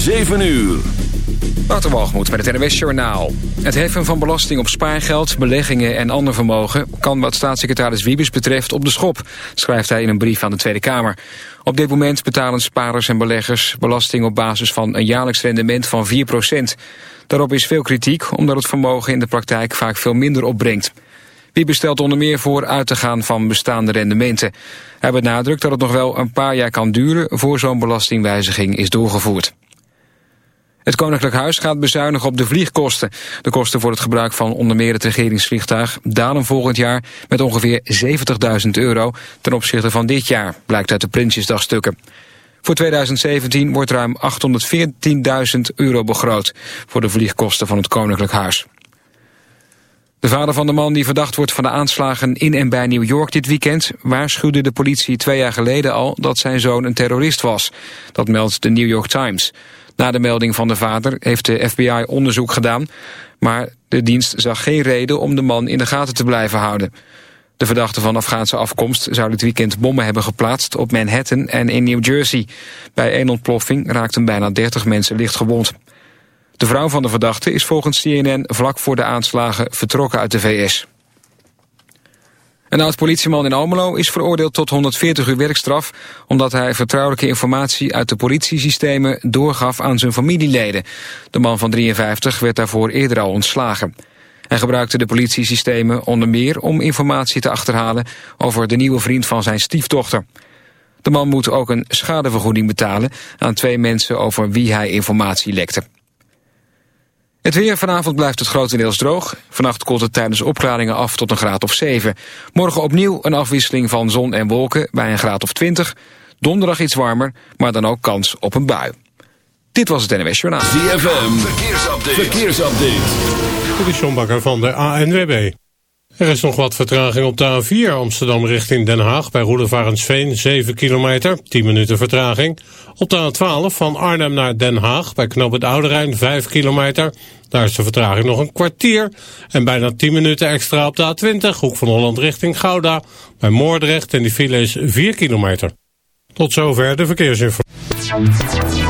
7 uur. Waterwalgemoed met het NWS Journaal. Het heffen van belasting op spaargeld, beleggingen en ander vermogen... kan wat staatssecretaris Wiebes betreft op de schop... schrijft hij in een brief aan de Tweede Kamer. Op dit moment betalen spaarders en beleggers belasting op basis van een jaarlijks rendement van 4% Daarop is veel kritiek, omdat het vermogen in de praktijk vaak veel minder opbrengt. Wiebes stelt onder meer voor uit te gaan van bestaande rendementen. Hij benadrukt dat het nog wel een paar jaar kan duren... voor zo'n belastingwijziging is doorgevoerd. Het Koninklijk Huis gaat bezuinigen op de vliegkosten. De kosten voor het gebruik van onder meer het regeringsvliegtuig dalen volgend jaar met ongeveer 70.000 euro ten opzichte van dit jaar, blijkt uit de Prinsjesdagstukken. Voor 2017 wordt ruim 814.000 euro begroot voor de vliegkosten van het Koninklijk Huis. De vader van de man die verdacht wordt van de aanslagen in en bij New York dit weekend... waarschuwde de politie twee jaar geleden al dat zijn zoon een terrorist was. Dat meldt de New York Times. Na de melding van de vader heeft de FBI onderzoek gedaan... maar de dienst zag geen reden om de man in de gaten te blijven houden. De verdachte van Afghaanse afkomst zou dit weekend bommen hebben geplaatst... op Manhattan en in New Jersey. Bij een ontploffing raakten bijna 30 mensen licht gewond. De vrouw van de verdachte is volgens CNN vlak voor de aanslagen vertrokken uit de VS. Een oud-politieman in Almelo is veroordeeld tot 140 uur werkstraf... omdat hij vertrouwelijke informatie uit de politiesystemen doorgaf aan zijn familieleden. De man van 53 werd daarvoor eerder al ontslagen. Hij gebruikte de politiesystemen onder meer om informatie te achterhalen... over de nieuwe vriend van zijn stiefdochter. De man moet ook een schadevergoeding betalen aan twee mensen over wie hij informatie lekte. Het weer vanavond blijft het grotendeels droog. Vannacht koelt het tijdens opklaringen af tot een graad of 7. Morgen opnieuw een afwisseling van zon en wolken bij een graad of 20. Donderdag iets warmer, maar dan ook kans op een bui. Dit was het NWS Journaal. ZFM, verkeersupdate. verkeersupdate. Dit is Bakker van de ANWB. Er is nog wat vertraging op de A4 Amsterdam richting Den Haag... bij Roelevarensveen, 7 kilometer, 10 minuten vertraging. Op de A12 van Arnhem naar Den Haag bij Knoop het Oude Rijn, 5 kilometer. Daar is de vertraging nog een kwartier. En bijna 10 minuten extra op de A20, Hoek van Holland richting Gouda... bij Moordrecht en die file is 4 kilometer. Tot zover de verkeersinformatie.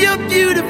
beneath your beautiful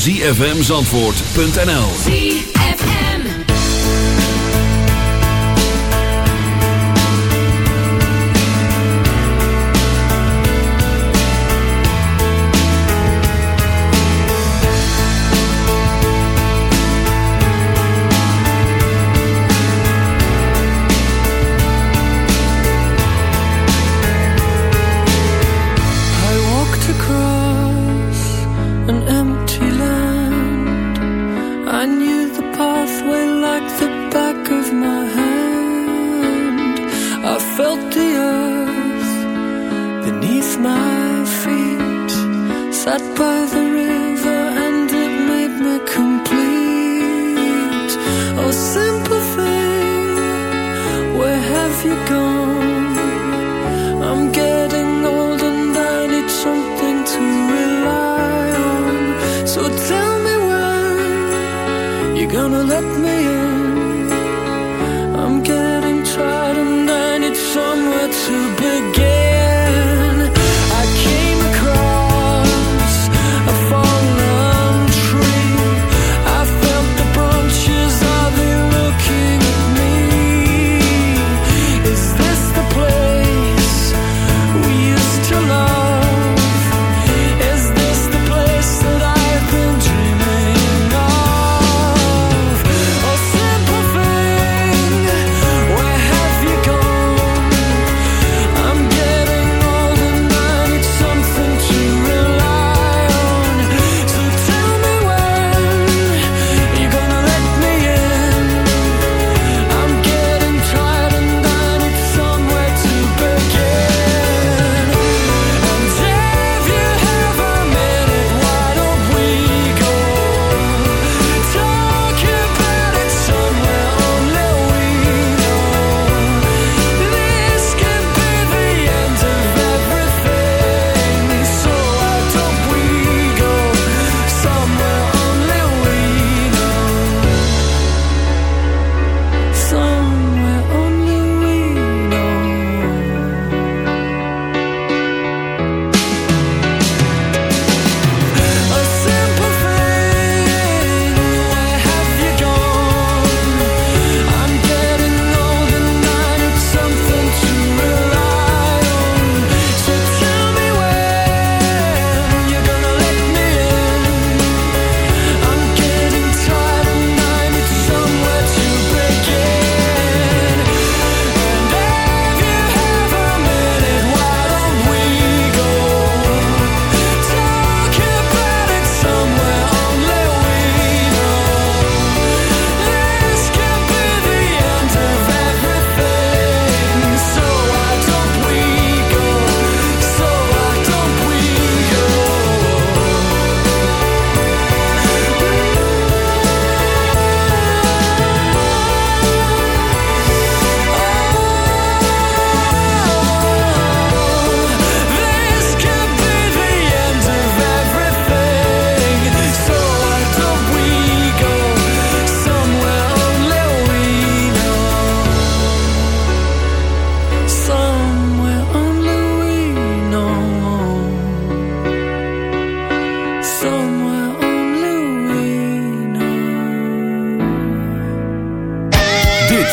zfmzandvoort.nl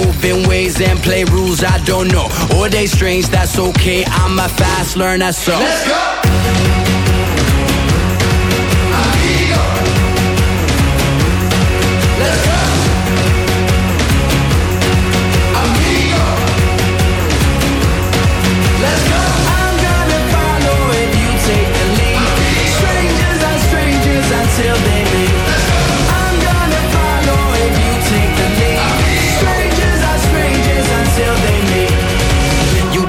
In ways and play rules I don't know. Or they strange, that's okay. I'm a fast learner, so. Let's go!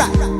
Right.